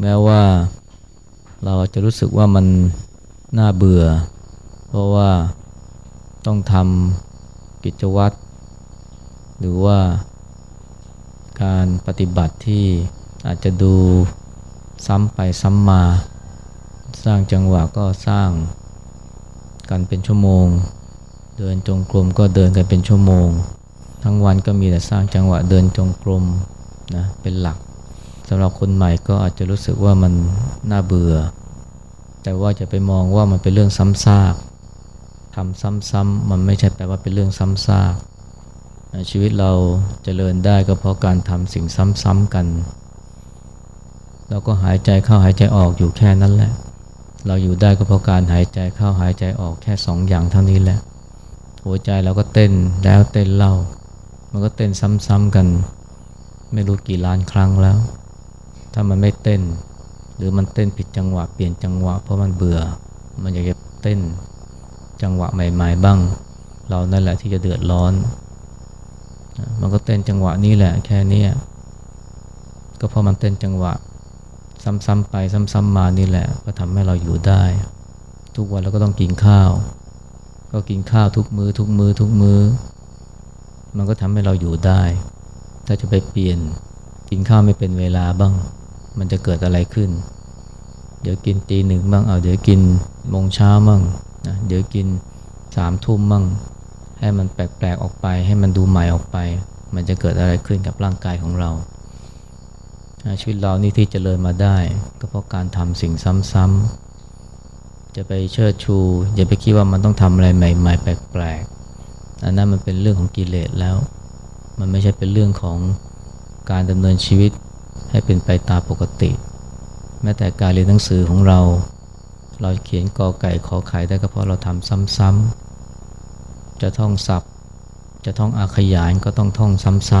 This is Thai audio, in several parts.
แม้ว่าเราจะรู้สึกว่ามันน่าเบื่อ เพราะว่าต้องทำกิจวัตรหรือว่าการปฏิบัติที่อาจจะดูซ้ำไปซ้ำมา สร้างจังหวะก็สร้างกันเป็นชั่วโมง เดินจงกรมก็เดินกันเป็นชั่วโมง ทั้งวันก็มีแต่สร้างจังหวะเดินจงกรมนะเป็นหลัก สำหรับคนใหม่ก็อาจจะรู้สึกว่ามันน่าเบื่อ แต่ว่าจะไปมองว่ามันเป็นเรื่องซ้ำซากทำซ้ำๆมันไม่ใช่แปลว่าเป็นเรื่องซ้ำซากชีวิตเราจเจริญได้ก็เพราะการทำสิ่งซ้ำๆกัน เราก็หายใจเข้าหายใจออกอยู่แค่นั้นแหละ เราอยู่ได้ก็เพราะการหายใจเข้าหายใจออกแค่สองอย่างเท่านี้แหละ หัวใจเราก็เต้นแล้วเต้นเล่า มันก็เต้นซ้ำๆกัน ไม่รู้กี่ล้านครั้งแล้ว ถ้ามันไม่เต้น หรือมันเต้นผิดจังหวะเปลี่ยนจังหวะเพราะมันเบื่อ มันอยากจะเต้นจังหวะใหม่ ๆ บ้าง เรานั่นแหละที่จะเดือดร้อน มันก็เต้นจังหวะนี้แหละแค่นี้ก็เพราะมันเต้นจังหวะ ซ้ำๆไปซ้ำๆมานี่แหละ ก็ทำให้เราอยู่ได้ ทุกวันเราก็ต้องกินข้าว ก็กินข้าวทุกมือทุกมือทุกมื้อ มันก็ทำให้เราอยู่ได้ ถ้าจะไปเปลี่ยนกินข้าวไม่เป็นเวลาบ้าง มันจะเกิดอะไรขึ้น เดี๋ยวกินตีหนึ่งบ้างเอาเดี๋ยวกินโมงเช้าบ้างนะเดี๋ยวกินสามทุ่มบ้างให้มันแปลกๆออกไป ให้มันดูใหม่ออกไป มันจะเกิดอะไรขึ้นกับร่างกายของเรา ชีวิตเรานี่ที่จเจริญมาได้ ก็เพราะการทำสิ่งซ้ำๆจะไปเชิดชู อย่าไปคิดว่ามันต้องทำอะไรใหม่ ๆ แปลกๆอันนั้นมันเป็นเรื่องของกิเลสแล้ว มันไม่ใช่เป็นเรื่องของการดำเนินชีวิต ให้เป็นไปตามปกติ แม้แต่การเรียนหนังสือของเรา เราเขียนกอไก่ขอไข่ได้ก็เพราะเราทำซ้ำๆจะท่องศัพท์ จะท่องอาขยานก็ต้องท่องซ้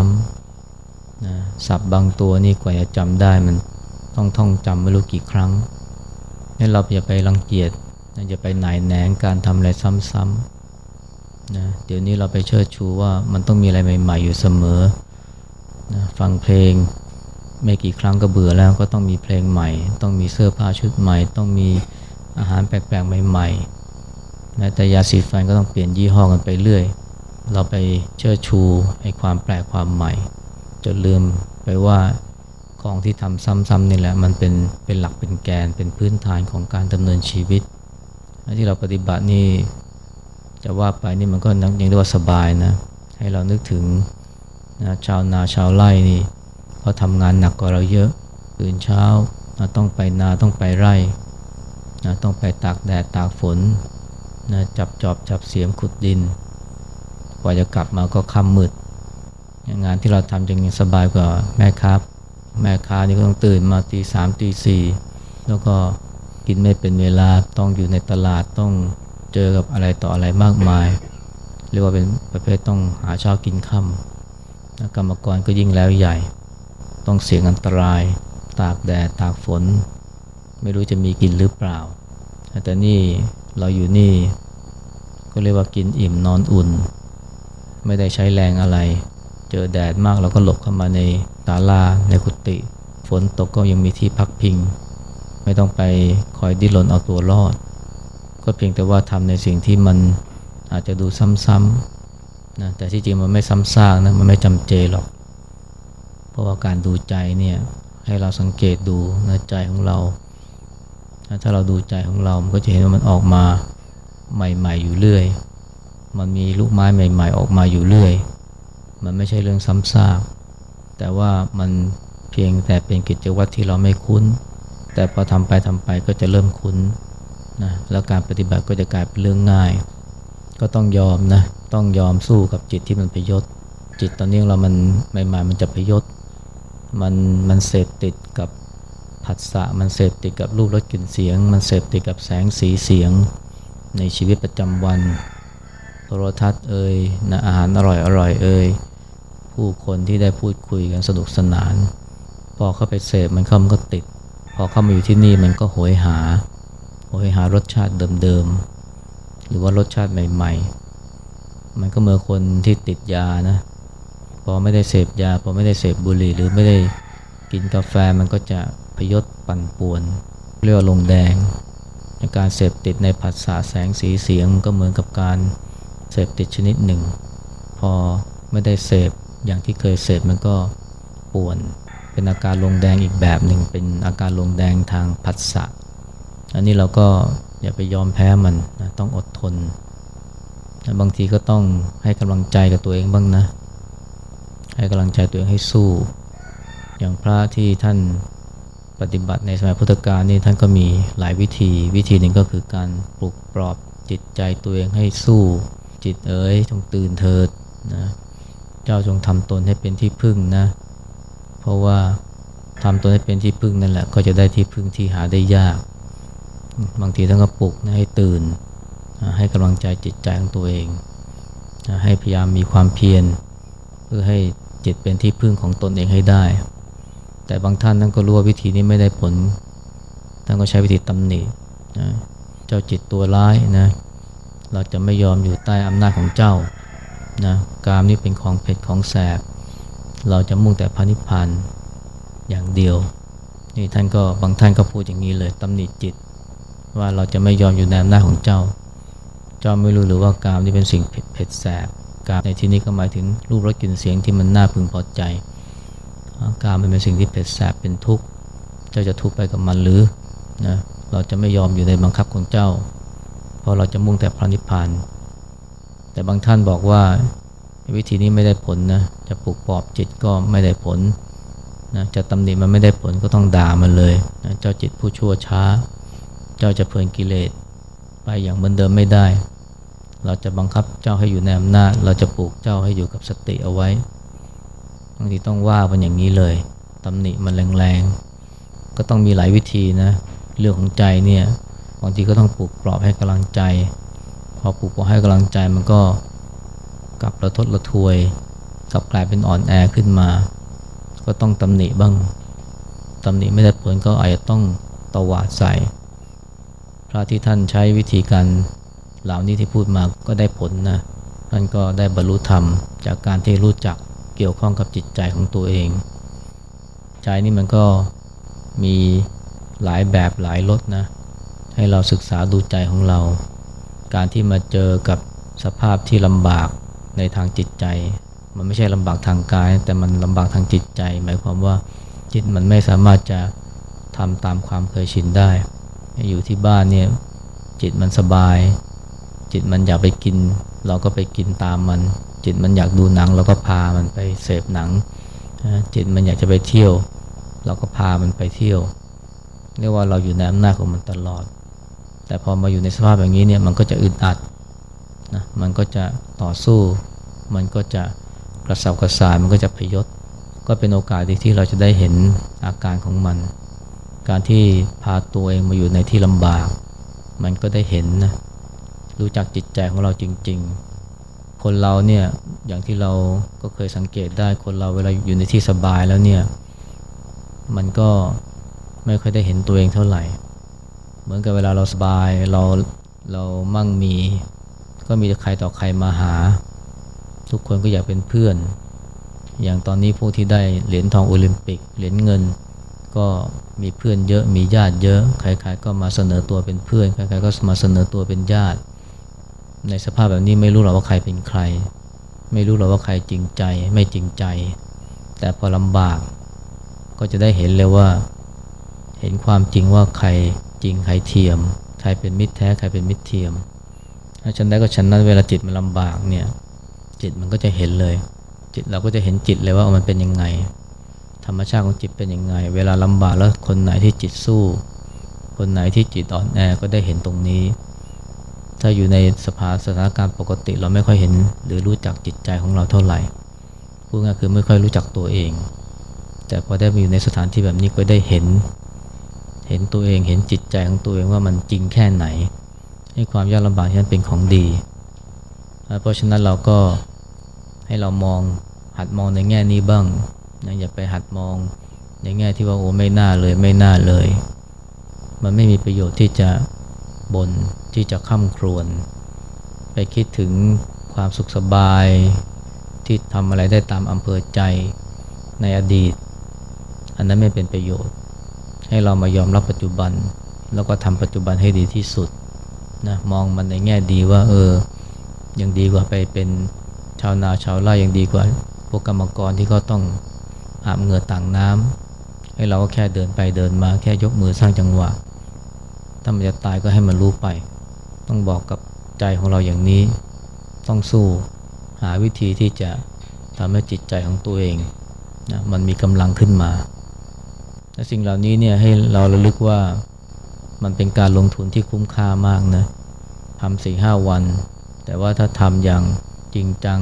ำๆนะศัพท์บางตัวนี่กว่าจะจำได้มันต้องท่องจำไม่รู้กี่ครั้งนี่เราอย่าไปรังเกียจอย่าไปหน่ายแหนงการทำอะไรซ้ำๆนะเดี๋ยวนี้เราไปเชิดชูว่ามันต้องมีอะไรใหม่ ๆ อยู่เสมอนะฟังเพลง ไม่กี่ครั้งก็เบื่อแล้วก็ต้องมีเพลงใหม่ ต้องมีเสื้อผ้าชุดใหม่ ต้องมีอาหารแปลกๆใหม่ๆแม้แต่ยาสีฟันก็ต้องเปลี่ยนยี่ห้อกันไปเรื่อย เราไปเชิดชูไอ้ความแปลกความใหม่ จนลืมไปว่าของที่ทำซ้ำๆนี่แหละมันเป็นเป็นหลักเป็นแกนเป็นพื้นฐานของการดำเนินชีวิตที่เราปฏิบัตินี่จะว่าไปนี่มันก็ยังเรียกว่าสบายนะให้เรานึกถึงนะชาวนาชาวไร่นี่ เขาทำงานหนักกว่าเราเยอะ ตื่นเช้าต้องไปนาต้องไปไร่ต้องไปตากแดดตากฝนนะจับจอบจับเสียมขุดดิน กว่าจะกลับมาก็ค่ำมืด งานที่เราทำจึงยังสบายกว่าแม่ค้าแม่ค้านี่ก็ต้องตื่นมาตีสามตีสี่แล้วก็กินไม่เป็นเวลาต้องอยู่ในตลาดต้องเจอกับอะไรต่ออะไรมากมาย เรียกว่าเป็นประเภทต้องหาเช้ากินค่ำกรรมกรก็ยิ่งแล้วใหญ่ ต้องเสี่ยงอันตราย ตากแดดตากฝน ไม่รู้จะมีกินหรือเปล่า แต่นี่เราอยู่นี่ ก็เรียกว่ากินอิ่มนอนอุ่น ไม่ได้ใช้แรงอะไร เจอแดดมากเราก็หลบเข้ามาในศาลาในกุฏิฝนตกก็ยังมีที่พักพิง ไม่ต้องไปคอยดิ้นรนเอาตัวรอด ก็เพียงแต่ว่าทำในสิ่งที่มันอาจจะดูซ้ำๆนะแต่ที่จริงมันไม่ซ้ำซากนะมันไม่จำเจหรอก ราะว่าการดูใจเนี่ยให้เราสังเกตดูนะใจของเรา ถ้าเราดูใจของเรา มันก็จะเห็นว่ามันออกมาใหม่ ๆ อยู่เรื่อย มันมีลูกไม้ใหม่ ๆ ออกมาอยู่เรื่อย มันไม่ใช่เรื่องซ้ำซากแต่ว่ามันเพียงแต่เป็นกิจวัตรที่เราไม่คุ้น แต่พอทำไปทำไปก็จะเริ่มคุ้นนะแล้วการปฏิบัติก็จะกลายเป็นเรื่องง่าย ก็ต้องยอมนะ ต้องยอมสู้กับจิตที่มันพยศ จิตตอนนี้เรามันใหม่ๆมันจะพยศ มันมันเสพติดกับผัสสะมันเสพติดกับรูปรสกลิ่นเสียง มันเสพติดกับแสงสีเสียงในชีวิตประจำวัน โทรทัศน์เอ่ยนะอาหารอร่อยอร่อยเอ่ยผู้คนที่ได้พูดคุยกันสนุกสนาน พอเข้าไปเสพมันเข้ามันก็ติด พอเข้ามาอยู่ที่นี่มันก็โหยหาโหยหารสชาติเดิมๆหรือว่ารสชาติใหม่ ๆ มันก็เหมือนคนที่ติดยานะ พอไม่ได้เสพยาพอไม่ได้เสพบุหรี่ หรือไม่ได้กินกาแฟมันก็จะพยศปั่นป่วนเรียกว่าลงแดงการเสพติดในผัสสะแสงสีเสียงก็เหมือนกับการเสพติดชนิดหนึ่ง พอไม่ได้เสพอย่างที่เคยเสพมันก็ป่วน เป็นอาการลงแดงอีกแบบหนึ่งเป็นอาการลงแดงทางผัสสะอันนี้เราก็อย่าไปยอมแพ้มันนะต้องอดทน บางทีก็ต้องให้กำลังใจกับตัวเองบ้างนะ ให้กำลังใจตัวเองให้สู้ อย่างพระที่ท่านปฏิบัติในสมัยพุทธกาลนี่ท่านก็มีหลายวิธี วิธีหนึ่งก็คือการปลุกปลอบจิตใจตัวเองให้สู้ จิตเอ๋ยจงตื่นเถิดนะเจ้าจงทำตนให้เป็นที่พึ่งนะ เพราะว่าทำตนให้เป็นที่พึ่งนั่นแหละ ก็จะได้ที่พึ่งที่หาได้ยาก บางทีท่านก็ปลุกนะให้ตื่น ให้กำลังใจจิตใจของตัวเอง ให้พยายามมีความเพียรเพื่อให้ จิตเป็นที่พึ่งของตนเองให้ได้ แต่บางท่านนั่นก็รู้ว่าวิธีนี้ไม่ได้ผล ท่านก็ใช้วิธีตำหนินะเจ้าจิตตัวร้ายนะ เราจะไม่ยอมอยู่ใต้อำนาจของเจ้านะกามนี่เป็นของเผ็ดของแสบ เราจะมุ่งแต่พระนิพพานอย่างเดียว นี่ท่านก็บางท่านก็พูดอย่างนี้เลยตำหนิจิต ว่าเราจะไม่ยอมอยู่ในอำนาจของเจ้า เจ้าไม่รู้หรือว่ากามนี่เป็นสิ่งเผ็ดเผ็ดแสบ กามในที่นี้ก็หมายถึงรูปรสกลิ่นเสียงที่มันน่าพึงพอใจกามมันเป็นสิ่งที่เผ็ดแสบเป็นทุกข์เจ้าจะทุกข์ไปกับมันหรือนะเราจะไม่ยอมอยู่ในบังคับของเจ้า เพราะเราจะมุ่งแต่พระนิพพาน แต่บางท่านบอกว่าวิธีนี้ไม่ได้ผลนะจะปลุกปลอบจิตก็ไม่ได้ผลนะจะตำหนิมันไม่ได้ผลก็ต้องด่ามันเลยนะเจ้าจิตผู้ชั่วช้า เจ้าจะเพลินกิเลสไปอย่างเหมือนเดิมไม่ได้ เราจะบังคับเจ้าให้อยู่ในอำนาจ เราจะปลูกเจ้าให้อยู่กับสติเอาไว้บางทีต้องว่ามันอย่างนี้เลยตำหนิมันแรงๆ ก็ต้องมีหลายวิธีนะเรื่องของใจเนี่ยบางทีก็ต้องปลูกปลอบให้กำลังใจ พอปลูกปลอบให้กำลังใจมันก็กลับระทดระทวยกลับกลายเป็นอ่อนแอขึ้นมา ก็ต้องตำหนิบ้างตำหนิไม่ได้ผลก็อาจจะต้องตวาดใส่ พระที่ท่านใช้วิธีการ เหล่านี้ที่พูดมาก็ได้ผลนะท่านก็ได้บรรลุธรรม จากการที่รู้จักเกี่ยวข้องกับจิตใจของตัวเองใจนี่มันก็มีหลายแบบหลายรสนะ ให้เราศึกษาดูใจของเรา การที่มาเจอกับสภาพที่ลำบากในทางจิตใจ มันไม่ใช่ลำบากทางกาย แต่มันลำบากทางจิตใจ หมายความว่าจิตมันไม่สามารถจะทำตามความเคยชินได้ อยู่ที่บ้านเนี่ยจิตมันสบาย จิตมันอยากไปกิน เราก็ไปกินตามมัน จิตมันอยากดูหนัง เราก็พามันไปเสพหนัง จิตมันอยากจะไปเที่ยว เราก็พามันไปเที่ยว เรียกว่าเราอยู่ในอำนาจของมันตลอด แต่พอมาอยู่ในสภาพอย่างนี้เนี่ยมันก็จะอึดอัดนะมันก็จะต่อสู้ มันก็จะกระสับกระส่ายมันก็จะพยศก็เป็นโอกาสที่เราจะได้เห็นอาการของมัน การที่พาตัวเองมาอยู่ในที่ลำบาก มันก็ได้เห็นนะ รู้จักจิตใจของเราจริง ๆ คนเราเนี่ยอย่างที่เราก็เคยสังเกตได้คนเราเวลาอยู่ในที่สบายแล้วเนี่ยมันก็ไม่ค่อยได้เห็นตัวเองเท่าไหร่ เหมือนกับเวลาเราสบายเราเรามั่งมี ก็มีใครต่อใครมาหา ทุกคนก็อยากเป็นเพื่อน อย่างตอนนี้พวกที่ได้เหรียญทองโอลิมปิกเหรียญเงิน ก็มีเพื่อนเยอะมีญาติเยอะ ใครๆก็มาเสนอตัวเป็นเพื่อน ใครๆก็มาเสนอตัวเป็นญาติ ในสภาพแบบนี้ไม่รู้หรอกว่าใครเป็นใคร ไม่รู้หรอกว่าใครจริงใจ ไม่จริงใจ แต่พอลำบากก็จะได้เห็นเลยว่า เห็นความจริงว่าใครจริงใครเทียม ใครเป็นมิตรแท้ใครเป็นมิตรเทียมถ้าฉันได้ก็ฉันนั้นเวลาจิตมันลำบากเนี่ยจิตมันก็จะเห็นเลย จิตเราก็จะเห็นจิตเลยว่ามันเป็นยังไง ธรรมชาติของจิตเป็นยังไง เวลาลำบากแล้วคนไหนที่จิตสู้ คนไหนที่จิตอ่อนแอก็ได้เห็นตรงนี้ ถ้าอยู่ในสภาสถานการณ์ปกติ เราไม่ค่อยเห็นหรือรู้จักจิตใจของเราเท่าไหร่พูดง่ายคือไม่ค่อยรู้จักตัวเอง แต่พอได้มาอยู่ในสถานที่แบบนี้ก็ได้เห็น เห็นตัวเองเห็นจิตใจของตัวเองว่ามันจริงแค่ไหน ให้ความยากลำบากนั้นเป็นของดี เพราะฉะนั้นเราก็ให้เรามองหัดมองในแง่นี้บ้างนะอย่าไปหัดมองในแง่ที่ว่าโอ้ไม่น่าเลยไม่น่าเลย มันไม่มีประโยชน์ที่จะบน ที่จะข้าครวนไปคิดถึงความสุขสบาย ที่ทำอะไรได้ตามอำเภอใจในอดีต อันนั้นไม่เป็นประโยชน์ ให้เรามายอมรับปัจจุบัน แล้วก็ทำปัจจุบันให้ดีที่สุดนะมองมันในแง่ดีว่า เออ ยังดีกว่าไปเป็นชาวนาชาวไร่ยังดีกว่า พวกกรรมกรที่เขาต้องอาบเหงื่อต่างน้ำให้เราก็แค่เดินไปเดินมาแค่ยกมือสร้างจังหวะถ้ามันจะตายก็ให้มันรู้ไป ต้องบอกกับใจของเราอย่างนี้ ต้องสู้หาวิธีที่จะทำให้จิตใจของตัวเองนะมันมีกำลังขึ้นมาและสิ่งเหล่านี้เนี่ยให้เราระลึกว่ามันเป็นการลงทุนที่คุ้มค่ามากนะทำสี่ห้าวัน แต่ว่าถ้าทำอย่างจริงจัง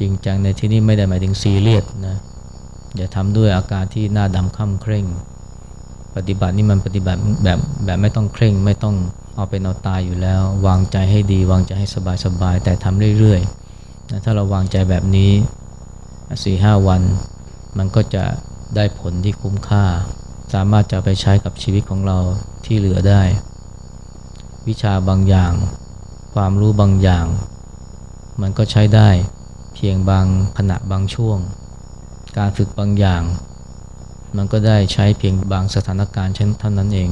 จริงจังในที่นี้ไม่ได้หมายถึงซีเรียสนะอย่าทำด้วยอาการที่หน้าดำค่ำเคร่ง ปฏิบัตินี่มันปฏิบัติแบบแบบไม่ต้องเคร่งไม่ต้อง เอาเป็นเอาตายอยู่แล้ว วางใจให้ดี วางใจให้สบายสบายแต่ทำเรื่อยๆนะถ้าเราวางใจแบบนี้สี่ห้าวัน มันก็จะได้ผลที่คุ้มค่า สามารถจะไปใช้กับชีวิตของเราที่เหลือได้ วิชาบางอย่าง ความรู้บางอย่าง มันก็ใช้ได้เพียงบางขณะบางช่วง การฝึกบางอย่าง มันก็ได้ใช้เพียงบางสถานการณ์เช่นเท่านั้นเอง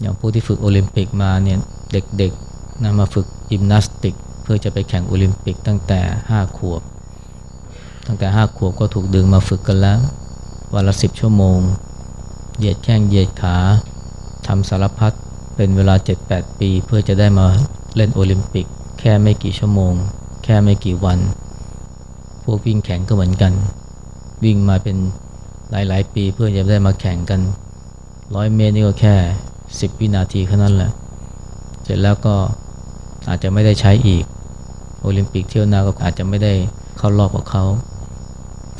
อย่างผู้ที่ฝึกโอลิมปิกมาเนี่ยเด็กๆนะมาฝึกยิมนาสติก เพื่อจะไปแข่งโอลิมปิกตั้งแต่ 5 ขวบ ตั้งแต่ 5 ขวบก็ถูกดึงมาฝึกกันแล้ว วันละสิบชั่วโมง เหยียดแข้งเหยียดขาทำสารพัดเป็นเวลา 7-8 ปี เพื่อจะได้มาเล่นโอลิมปิก แค่ไม่กี่ชั่วโมง แค่ไม่กี่วัน พวกวิ่งแข่งก็เหมือนกัน วิ่งมาเป็นหลาย ๆ ปีเพื่อจะได้มาแข่งกันร้อยเมตรนี่ก็แค่ 10 วินาทีแค่นั้นแหละ เสร็จแล้วก็อาจจะไม่ได้ใช้อีก โอลิมปิกเที่ยวหน้าก็อาจจะไม่ได้เข้ารอบกับเขา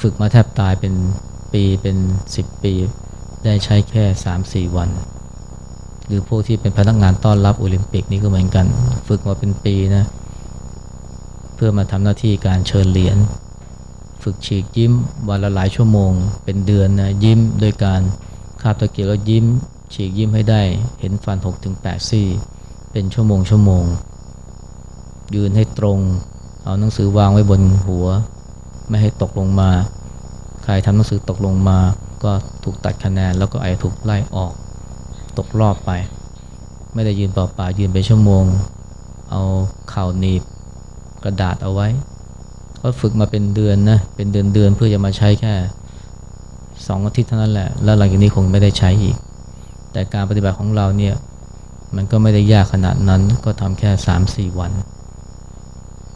ฝึกมาแทบตายเป็นปีเป็น 10 ปี ได้ใช้แค่ 3-4 วัน หรือพวกที่เป็นพนักงานต้อนรับโอลิมปิกนี่ก็เหมือนกัน ฝึกมาเป็นปีนะ เพื่อมาทำหน้าที่การเชิญเหรียญฝึกฉีกยิ้มวันละหลายชั่วโมง เป็นเดือนนะยิ้มโดยการคาบตะเกียบแล้วยิ้ม ฉีกยิ้มให้ได้เห็นฟัน 6-8 ซี่ เป็นชั่วโมงชั่วโมง ยืนให้ตรง เอาหนังสือวางไว้บนหัว ไม่ให้ตกลงมา ใครทำหนังสือตกลงมา ก็ถูกตัดคะแนนแล้วก็ไอถูกไล่ออก ตกรอบไป ไม่ได้ยืนเปล่าๆยืนไปชั่วโมง เอาเข่าหนีบกระดาษเอาไว้ก็ฝึกมาเป็นเดือนนะเป็นเดือนเดือนเพื่อจะมาใช้แค่สองอาทิตย์เท่านั้นแหละ แล้วหลังจากนี้คงไม่ได้ใช้อีก แต่การปฏิบัติของเราเนี่ยมันก็ไม่ได้ยากขนาดนั้นก็ทำแค่สามสี่วัน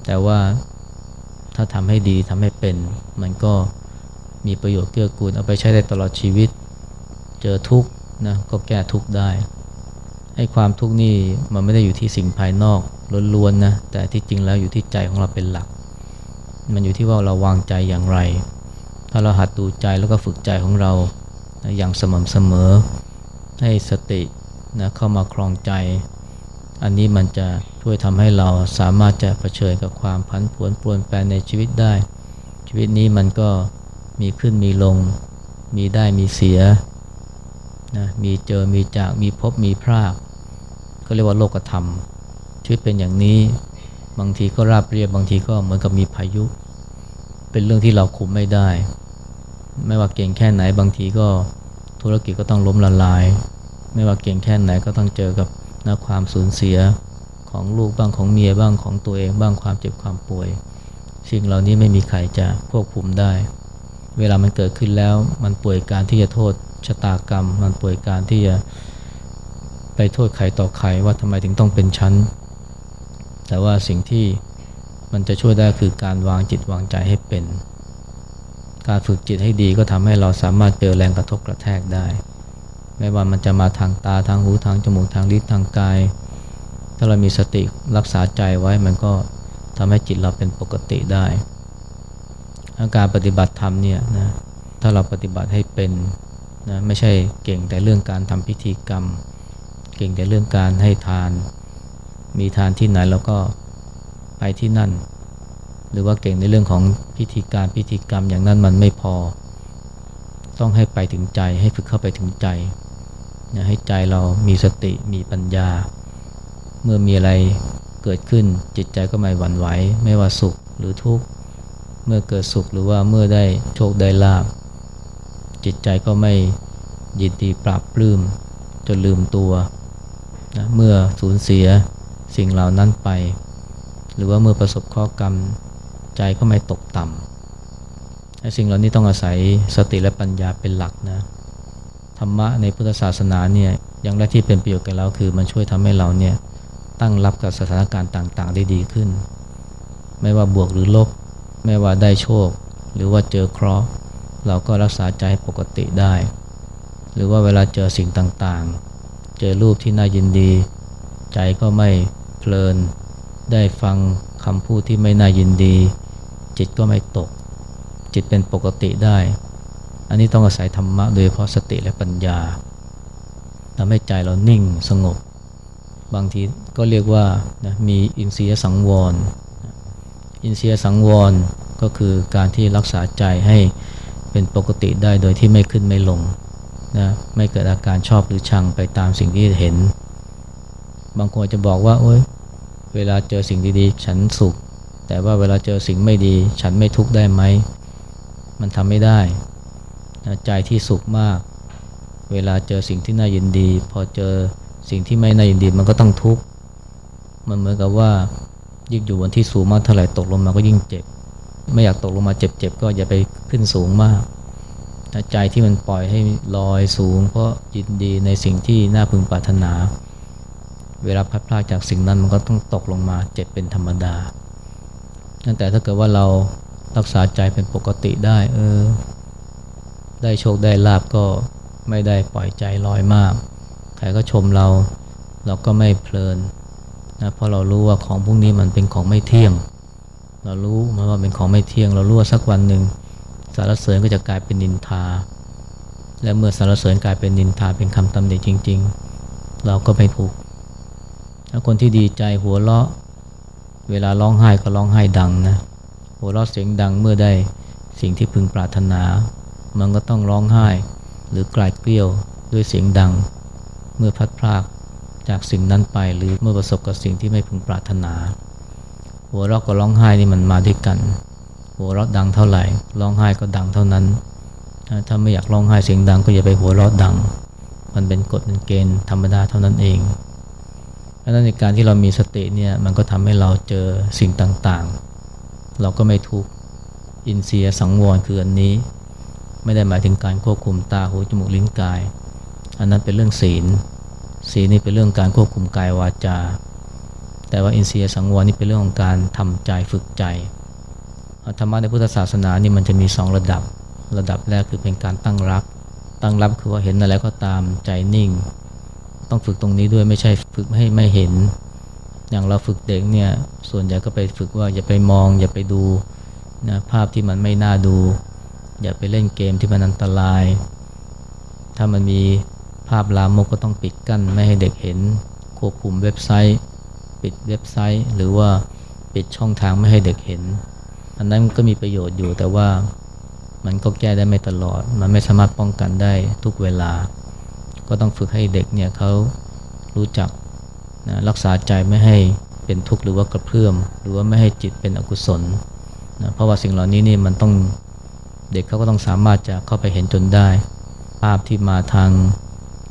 แต่ว่าถ้าทำให้ดีทำให้เป็น มันก็มีประโยชน์เกื้อกูลเอาไปใช้ได้ตลอดชีวิต เจอทุกข์นะก็แก้ทุกข์ได้ให้ความทุกข์นี่มันไม่ได้อยู่ที่สิ่งภายนอกล้วนๆนะแต่ที่จริงแล้วอยู่ที่ใจของเราเป็นหลัก มันอยู่ที่ว่าเราวางใจอย่างไร ถ้าเราหัดดูใจแล้วก็ฝึกใจของเราอย่างสม่ำเสมอ ให้สตินะเข้ามาครองใจ อันนี้มันจะช่วยทำให้เราสามารถจะะเผชิญกับความพันผวนปลวนแปลในชีวิตได้ ชีวิตนี้มันก็มีขึ้นมีลง มีได้มีเสียนะมีเจอมีจากมีพบมีพรากก็เรียกว่าโลกธรรม ชีวิตเป็นอย่างนี้บางทีก็ราบเรียบบางทีก็เหมือนกับมีพายุ เป็นเรื่องที่เราคุมไม่ได้ ไม่ว่าเก่งแค่ไหนบางทีก็ ธุรกิจก็ต้องล้มละลาย ไม่ว่าเก่งแค่ไหนก็ต้องเจอกับนะความสูญเสียของลูกบ้างของเมียบ้างของตัวเองบ้างความเจ็บความป่วย สิ่งเหล่านี้ไม่มีใครจะควบคุมได้ เวลามันเกิดขึ้นแล้วมันป่วยการที่จะโทษชะตากรรม มันป่วยการที่จะไปโทษใครต่อใครว่าทำไมถึงต้องเป็นชั้น แต่ว่าสิ่งที่มันจะช่วยได้คือการวางจิตวางใจให้เป็น การฝึกจิตให้ดีก็ทำให้เราสามารถเจอแรงกระทบกระแทกได้ ไม่ว่ามันจะมาทางตาทางหูทางจมูกทางลิ้นทางกาย ถ้าเรามีสติรักษาใจไว้มันก็ทำให้จิตเราเป็นปกติได้การปฏิบัติธรรมเนี่ยนะถ้าเราปฏิบัติให้เป็นนะไม่ใช่เก่งแต่เรื่องการทำพิธีกรรม เก่งแต่เรื่องการให้ทาน มีทานที่ไหนแล้วก็ไปที่นั่น หรือว่าเก่งในเรื่องของพิธีการพิธีกรรมอย่างนั้นมันไม่พอ ต้องให้ไปถึงใจให้ฝึกเข้าไปถึงใจนะให้ใจเรามีสติมีปัญญา เมื่อมีอะไรเกิดขึ้นจิตใจก็ไม่หวั่นไหว ไม่ว่าสุขหรือทุกข์เมื่อเกิดสุขหรือว่าเมื่อได้โชคได้ลาบจิตใจก็ไม่ยินดีปราบปลื้มจนลืมตัวนะเมื่อสูญเสียสิ่งเหล่านั้นไป หรือว่าเมื่อประสบข้อกรรม ใจก็ไม่ตกต่ำสิ่งเหล่านี้ต้องอาศัยสติและปัญญาเป็นหลักนะธรรมะในพุทธศาสนาเนี่ยอย่างแรกที่เป็นประโยชน์กับเราคือมันช่วยทำให้เราเนี่ยตั้งรับกับสถานการณ์ต่างๆ ได้ดีขึ้น ไม่ว่าบวกหรือลบ ไม่ว่าได้โชค หรือว่าเจอเคราะห์เราก็รักษาใจปกติได้ หรือว่าเวลาเจอสิ่งต่างๆ เจอรูปที่น่ายินดี ใจก็ไม่เพลิน ได้ฟังคำพูดที่ไม่น่ายินดี จิตก็ไม่ตก จิตเป็นปกติได้ อันนี้ต้องอาศัยธรรมะโดยเพราะสติและปัญญาทำให้ใจเรานิ่งสงบ บางทีก็เรียกว่านะมีอินทรียสังวร อินทรียสังวรก็คือการที่รักษาใจให้เป็นปกติได้โดยที่ไม่ขึ้นไม่ลงนะไม่เกิดอาการชอบหรือชังไปตามสิ่งที่เห็น บางคนจะบอกว่าโอ๊ยเวลาเจอสิ่งดีๆ ฉันสุข แต่ว่าเวลาเจอสิ่งไม่ดี ฉันไม่ทุกข์ได้ไหม มันทำไม่ได้ใจที่สุขมาก เวลาเจอสิ่งที่น่ายินดี พอเจอสิ่งที่ไม่น่ายินดีมันก็ต้องทุกข์ มันเหมือนกับว่ายิ่งอยู่บนที่สูงมากเท่าไหร่ตกลงมาก็ยิ่งเจ็บ ไม่อยากตกลงมาเจ็บๆก็อย่าไปขึ้นสูงมากใจที่มันปล่อยให้ลอยสูง เพราะยินดีในสิ่งที่น่าพึงปรารถนา เวลาพัดพลาดจากสิ่งนั้นมันก็ต้องตกลงมาเจ็บเป็นธรรมดา แต่ถ้าเกิดว่าเรารักษาใจเป็นปกติได้ เออ ได้โชคได้ลาบก็ไม่ได้ปล่อยใจลอยมาก ใครก็ชมเรา เราก็ไม่เพลินนะเพราะเรารู้ว่าของพวกนี้มันเป็นของไม่เที่ยง เรารู้มันว่าเป็นของไม่เที่ยง เรารู้ว่าสักวันหนึ่งสารเสริญก็จะกลายเป็นนินทา และเมื่อสารเสริญกลายเป็นนินทาเป็นคำตำหนิจริง ๆ เราก็ไม่ถูกถ้าคนที่ดีใจหัวเราะ เวลาร้องไห้ก็ร้องไห้ดังนะหัวเราะเสียงดังเมื่อได้สิ่งที่พึงปรารถนา มันก็ต้องร้องไห้ หรือกลายเกลี้ยวด้วยเสียงดัง เมื่อพัดพลากจากสิ่งนั้นไปหรือเมื่อประสบกับสิ่งที่ไม่พึงปรารถนา หัวเราะกับร้องไห้นี่มันมาด้วยกัน หัวเราะดังเท่าไหร่ร้องไห้ก็ดังเท่านั้น ถ้าไม่อยากร้องไห้เสียงดังก็อย่าไปหัวเราะดัง มันเป็นกฎเป็นเกณฑ์ธรรมดาเท่านั้นเอง เพราะนั้นในการที่เรามีสติเนี่ยมันก็ทำให้เราเจอสิ่งต่างๆ เราก็ไม่ทุกข์อินเสียสังวรคืออันนี้ ไม่ได้หมายถึงการควบคุมตาหูจมูกลิ้นกาย อันนั้นเป็นเรื่องศีล ศีลนี่เป็นเรื่องการควบคุมกายวาจา แต่ว่าอินทรียสังวรนี่เป็นเรื่องของการทำใจฝึกใจธรรมะในพุทธศาสนานี่มันจะมีสองระดับ ระดับแรกคือเป็นการตั้งรับ ตั้งรับคือว่าเห็นอะไรก็ตามใจนิ่ง ต้องฝึกตรงนี้ด้วยไม่ใช่ฝึกให้ไม่เห็น อย่างเราฝึกเด็กเนี่ยส่วนใหญ่ก็ไปฝึกว่าอย่าไปมอง อย่าไปดูนะภาพที่มันไม่น่าดู อย่าไปเล่นเกมที่มันอันตราย ถ้ามันมีภาพลามกก็ต้องปิดกั้นไม่ให้เด็กเห็น ควบคุมเว็บไซต์ ปิดเว็บไซต์ หรือว่าปิดช่องทางไม่ให้เด็กเห็น อันนั้นก็มีประโยชน์อยู่แต่ว่ามันก็แก้ได้ไม่ตลอด มันไม่สามารถป้องกันได้ทุกเวลา ก็ต้องฝึกให้เด็กเนี่ยเขารู้จักนะรักษาใจไม่ให้เป็นทุกข์หรือว่ากระเพื่อม หรือว่าไม่ให้จิตเป็นอกุศลนะเพราะว่าสิ่งเหล่านี้นี่มันต้องเด็กเขาก็ต้องสามารถจะเข้าไปเห็นจนได้ ภาพที่มาทาง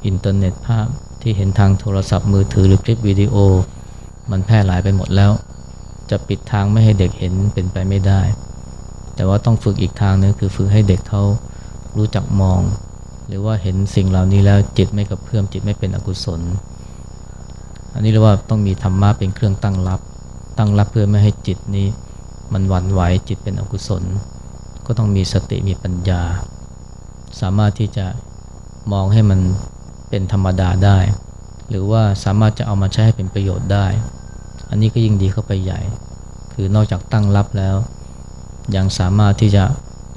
อินเทอร์เน็ตภาพที่เห็นทางโทรศัพท์มือถือหรือคลิปวิดีโอ มันแพร่หลายไปหมดแล้ว จะปิดทางไม่ให้เด็กเห็นเป็นไปไม่ได้ แต่ว่าต้องฝึกอีกทางนึงคือฝึกให้เด็กเขารู้จักมอง หรือว่าเห็นสิ่งเหล่านี้แล้วจิตไม่กระเพื่อมจิตไม่เป็นอกุศล อันนี้เรียกว่าต้องมีธรรมะเป็นเครื่องตั้งรับ ตั้งรับเพื่อไม่ให้จิตนี้ มันหวั่นไหวจิตเป็นอกุศล ก็ต้องมีสติมีปัญญา สามารถที่จะมองให้มันเป็นธรรมดาได้ หรือว่าสามารถจะเอามาใช้ให้เป็นประโยชน์ได้ อันนี้ก็ยิ่งดีเข้าไปใหญ่ คือนอกจากตั้งรับแล้ว ยังสามารถที่จะ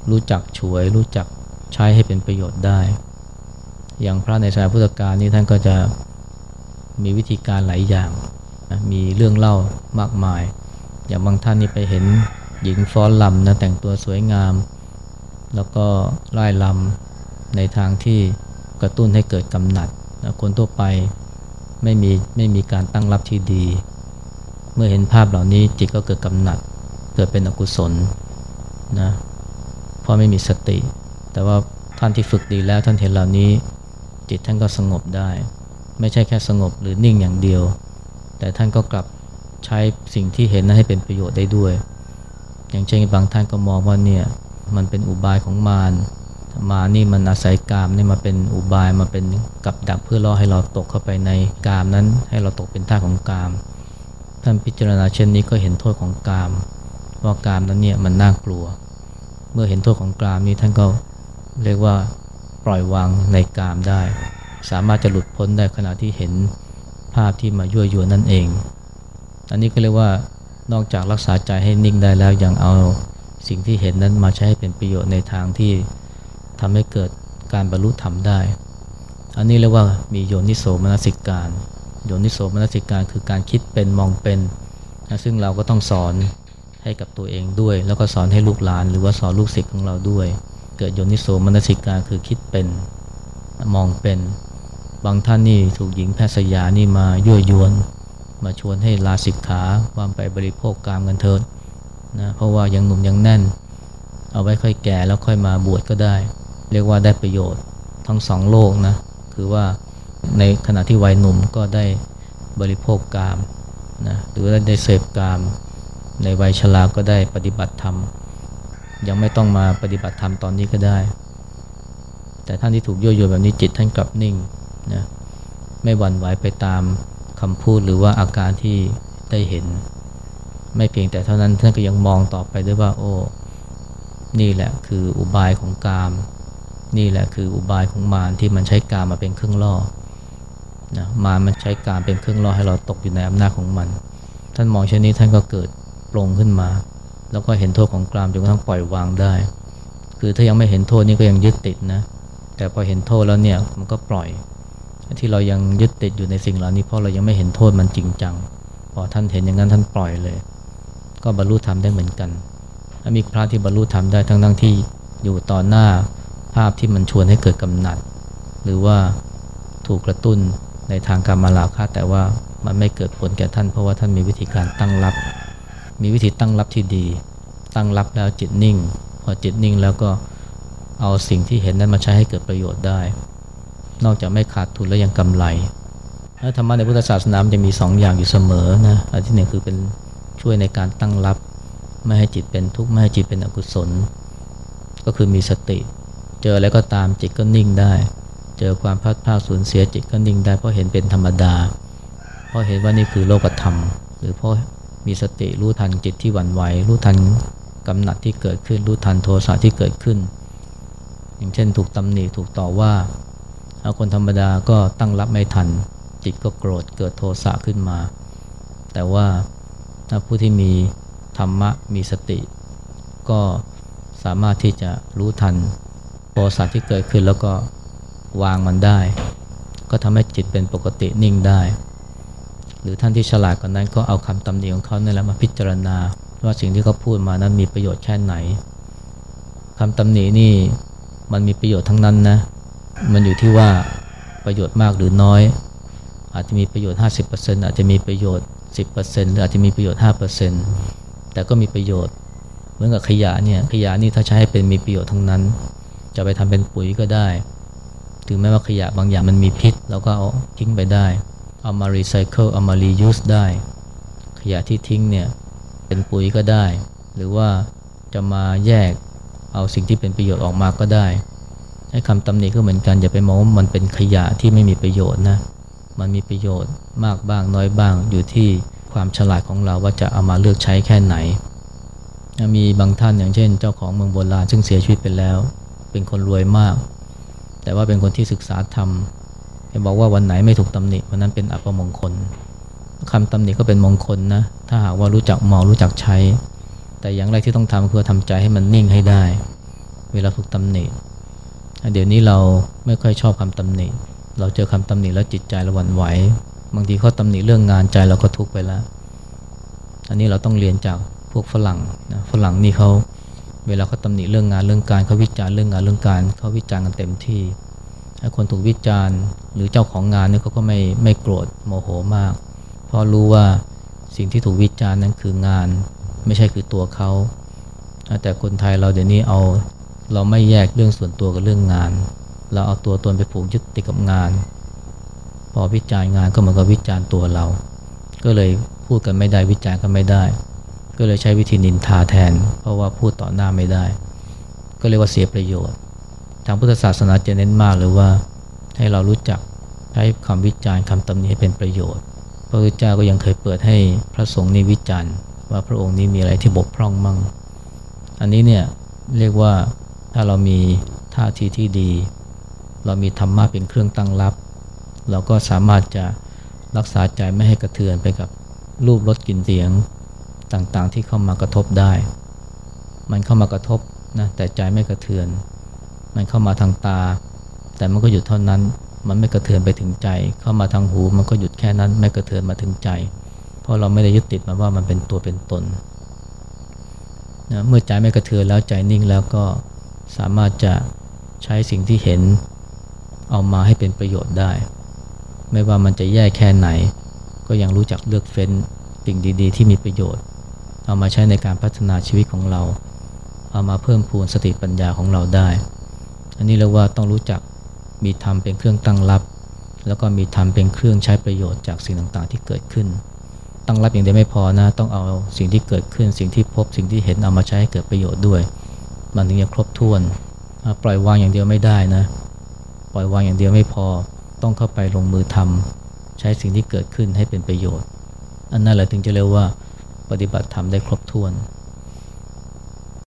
รู้จักฉวยรู้จัก ใช้ให้เป็นประโยชน์ได้ อย่างพระในสายพุทธกาลนี้ท่านก็จะมีวิธีการหลายอย่างมีเรื่องเล่ามากมาย อย่างบางท่านนี่ไปเห็นหญิงฟ้อนลำนะแต่งตัวสวยงาม แล้วก็ไล่ลำในทางที่กระตุ้นให้เกิดกำหนัดนะคนทั่วไปไม่มีไม่มีการตั้งรับที่ดี เมื่อเห็นภาพเหล่านี้จิตก็เกิดกำหนัด เกิดเป็นอกุศลนะเพราะไม่มีสติ แต่ว่าท่านที่ฝึกดีแล้วท่านเห็นเหล่านี้ จิตท่านก็สงบได้ ไม่ใช่แค่สงบหรือนิ่งอย่างเดียว แต่ท่านก็กลับใช้สิ่งที่เห็นนั้นให้เป็นประโยชน์ได้ด้วย อย่างเช่นบางท่านก็มองว่าเนี่ยมันเป็นอุบายของมารมานี่มันอาศัยกามนี่มาเป็นอุบายมาเป็นกับดักเพื่อล่อให้เราตกเข้าไปในกามนั้น ให้เราตกเป็นท่าของกาม ท่านพิจารณาเช่นนี้ก็เห็นโทษของกาม ว่ากามนั้นเนี่ยมันน่ากลัว เมื่อเห็นโทษของกามนี้ท่านก็ เรียกว่าปล่อยวางในกามได้ สามารถจะหลุดพ้นได้ขณะที่เห็นภาพที่มายั่วยวนนั่นเอง อันนี้ก็เรียกว่านอกจากรักษาใจให้นิ่งได้แล้วยังเอาสิ่งที่เห็นนั้นมาใช้ให้เป็นประโยชน์ในทางที่ทำให้เกิดการบรรลุธรรมได้ อันนี้เรียกว่ามีโยนิโสมนสิการ โยนิโสมนสิการคือการคิดเป็นมองเป็นนะซึ่งเราก็ต้องสอนให้กับตัวเองด้วย แล้วก็สอนให้ลูกหลาน หรือว่าสอนลูกศิษย์ของเราด้วย เกิดโยนิโสมนสิการคือคิดเป็นมองเป็น บางท่านนี่ถูกหญิงแพทย์สยานี่มายั่วยวน มาชวนให้ลาสิกขาความไปบริโภคกามกันเถิดนะเพราะว่ายังหนุ่มยังแน่น เอาไว้ค่อยแก่แล้วค่อยมาบวชก็ได้ เรียกว่าได้ประโยชน์ทั้งสองโลกนะคือว่าในขณะที่วัยหนุ่มก็ได้บริโภคกามนะหรือได้เสพกาม ในวัยชราก็ได้ปฏิบัติธรรม ยังไม่ต้องมาปฏิบัติธรรมตอนนี้ก็ได้ แต่ท่านที่ถูกยั่วยวนแบบนี้จิตท่านกลับนิ่งนะไม่หวั่นไหวไปตามคำพูดหรือว่าอาการที่ได้เห็น ไม่เพียงแต่เท่านั้นท่านก็ยังมองต่อไปด้วยว่า โอ้นี่แหละคืออุบายของกาม นี่แหละคืออุบายของมารที่มันใช้กามมาเป็นเครื่องล่อนะมารมันใช้กามเป็นเครื่องล่อให้เราตกอยู่ในอำนาจของมัน ท่านมองเช่นนี้ท่านก็เกิดปรงขึ้นมา แล้วก็เห็นโทษของกามจนกระทั่งปล่อยวางได้ คือถ้ายังไม่เห็นโทษนี่ก็ยังยึดติดนะ แต่พอเห็นโทษแล้วเนี่ยมันก็ปล่อย ที่เรายังยึดติดอยู่ในสิ่งเหล่านี้เพราะเรายังไม่เห็นโทษมันจริงจัง พอท่านเห็นอย่างนั้นท่านปล่อยเลย ก็บรรลุธรรมได้เหมือนกันถ้ามีพระที่บรรลุธรรมได้ทั้งทั้งที่อยู่ต่อหน้าภาพที่มันชวนให้เกิดกำหนัด หรือว่าถูกกระตุ้นในทางการมาลาคาแต่ว่ามันไม่เกิดผลแก่ท่านเพราะว่าท่านมีวิธีการตั้งรับ มีวิธีตั้งรับที่ดี ตั้งรับแล้วจิตนิ่ง พอจิตนิ่งแล้วก็เอาสิ่งที่เห็นนั้นมาใช้ให้เกิดประโยชน์ได้ นอกจากไม่ขาดทุนแล้วยังกำไรธรรมะในพุทธศาสนาจะมีสองอย่างอยู่เสมอนะอันที่หนึ่งคือเป็นช่วยในการตั้งรับ ไม่ให้จิตเป็นทุกข์ไม่ให้จิตเป็นอกุศล ก็คือมีสติ เจออะไรก็ตามจิตก็นิ่งได้ เจอความพลาดพลาดสูญเสียจิตก็นิ่งได้เพราะเห็นเป็นธรรมดา เพราะเห็นว่านี่คือโลกธรรม หรือเพราะ มีสติรู้ทันจิตที่หวั่นไหวรู้ทันกำหนัดที่เกิดขึ้น รู้ทันโทสะที่เกิดขึ้น อย่างเช่น ถูกตำหนิถูกต่อว่าเอาคนธรรมดาก็ตั้งรับไม่ทัน จิตก็โกรธเกิดโทสะขึ้นมา แต่ว่าถ้าผู้ที่มีธรรมะมีสติ ก็สามารถที่จะรู้ทันโทสะที่เกิดขึ้นแล้วก็วางมันได้ ก็ทำให้จิตเป็นปกตินิ่งได้ หรือท่านที่ฉลาดกว่านั้นก็เอาคำตำหนิของเขาเนี่ยแหละมาพิจารณา ว่าสิ่งที่เขาพูดมานั้นมีประโยชน์แค่ไหนคำตำหนินี่มันมีประโยชน์ทั้งนั้นนะ มันอยู่ที่ว่าประโยชน์มากหรือน้อย อาจจะมีประโยชน์ 50%อาจจะมีประโยชน์ 10%หรืออาจจะมีประโยชน์ 5%แต่ก็มีประโยชน์ เหมือนกับขยะเนี่ยขยะนี่ถ้าใช้ให้เป็นมีประโยชน์ทั้งนั้น จะไปทำเป็นปุ๋ยก็ได้ ถึงแม้ว่าขยะบางอย่างมันมีพิษเราก็เอาทิ้งไปได้ เอามารีไซเคิลเอามา reuse ได้ ขยะที่ทิ้งเนี่ยเป็นปุ๋ยก็ได้ หรือว่าจะมาแยกเอาสิ่งที่เป็นประโยชน์ออกมาก็ได้ ให้คำตำหนิก็เหมือนกัน อย่าไปมองว่ามันเป็นขยะที่ไม่มีประโยชน์นะ มันมีประโยชน์มากบ้างน้อยบ้าง อยู่ที่ความฉลาดของเราว่าจะเอามาเลือกใช้แค่ไหน มีบางท่านอย่างเช่น เจ้าของเมืองโบราณซึ่งเสียชีวิตไปแล้ว เป็นคนรวยมาก แต่ว่าเป็นคนที่ศึกษาธรรม จะบอกว่าวันไหนไม่ถูกตำหนิวันนั้นเป็นอัปมงคลคำตำหนิก็เป็นมงคลนะ ถ้าหากว่ารู้จักมองรู้จักใช้ แต่อย่างแรกที่ต้องทำคือทำใจให้มันนิ่งให้ได้ เวลาถูกตำหนิ เดี๋ยวนี้เราไม่ค่อยชอบคำตำหนิ เราเจอคำตำหนิแล้วจิตใจเราหวั่นไหว บางทีเขาตำหนิเรื่องงานใจเราก็ทุกข์ไปแล้ว อันนี้เราต้องเรียนจากพวกฝรั่งนะฝรั่งนี่เขาเวลาเขาตำหนิเรื่องงานเรื่องการเขาวิจารณ์เรื่องงานเรื่องการเขาวิจารณ์กันเต็มที่ คนถูกวิจารณ์หรือเจ้าของงานเนี่ยเขาก็ไม่ไม่โกรธโมโหมาก เพราะรู้ว่าสิ่งที่ถูกวิจารณ์นั้นคืองาน ไม่ใช่คือตัวเขาแต่คนไทยเราเดี๋ยวนี้เอาเราไม่แยกเรื่องส่วนตัวกับเรื่องงาน เราเอาตัวตนไปผูกยึดติดกับงาน พอวิจารณ์งานก็เหมือนกับวิจารณ์ตัวเรา ก็เลยพูดกันไม่ได้วิจารณ์กันไม่ได้ ก็เลยใช้วิธีนินทาแทน เพราะว่าพูดต่อหน้าไม่ได้ ก็เรียกว่าเสียประโยชน์ ทางพุทธศาสนาจะเน้นมากเลยว่าให้เรารู้จักใช้คำวิจารณ์คำตำหนิให้เป็นประโยชน์ พระพุทธเจ้าก็ยังเคยเปิดให้พระสงฆ์นี้วิจารณ์ ว่าพระองค์นี้มีอะไรที่บกพร่องมั่ง อันนี้เนี่ยเรียกว่าถ้าเรามีท่าทีที่ดี เรามีธรรมะเป็นเครื่องตั้งรับ เราก็สามารถจะรักษาใจไม่ให้กระเทือนไปกับรูปรสกลิ่นเสียงต่างๆ ที่เข้ามากระทบได้ มันเข้ามากระทบนะแต่ใจไม่กระเทือน มันเข้ามาทางตา แต่มันก็หยุดเท่านั้น มันไม่กระเทือนไปถึงใจ เข้ามาทางหู มันก็หยุดแค่นั้น ไม่กระเทือนมาถึงใจ เพราะเราไม่ได้ยึดติดมาว่ามันเป็นตัวเป็นตนนะเมื่อใจไม่กระเทือนแล้วใจนิ่งแล้วก็สามารถจะใช้สิ่งที่เห็นเอามาให้เป็นประโยชน์ได้ ไม่ว่ามันจะแย่แค่ไหน ก็ยังรู้จักเลือกเฟ้นสิ่งดีๆ ที่มีประโยชน์ เอามาใช้ในการพัฒนาชีวิตของเรา เอามาเพิ่มพูนสติปัญญาของเราได้ อันนี้เรียกว่าต้องรู้จักมีธรรมเป็นเครื่องตั้งรับ แล้วก็มีธรรมเป็นเครื่องใช้ประโยชน์จากสิ่งต่างๆ ที่เกิดขึ้น ตั้งรับอย่างเดียวไม่พอนะต้องเอาสิ่งที่เกิดขึ้น สิ่งที่พบสิ่งที่เห็นเอามาใช้ให้เกิดประโยชน์ด้วย มันถึงจะครบถ้วน ปล่อยวางอย่างเดียวไม่ได้นะ ปล่อยวางอย่างเดียวไม่พอ ต้องเข้าไปลงมือทำใช้สิ่งที่เกิดขึ้นให้เป็นประโยชน์ อันนั้นแหละถึงจะเรียกว่าปฏิบัติธรรมได้ครบถ้วน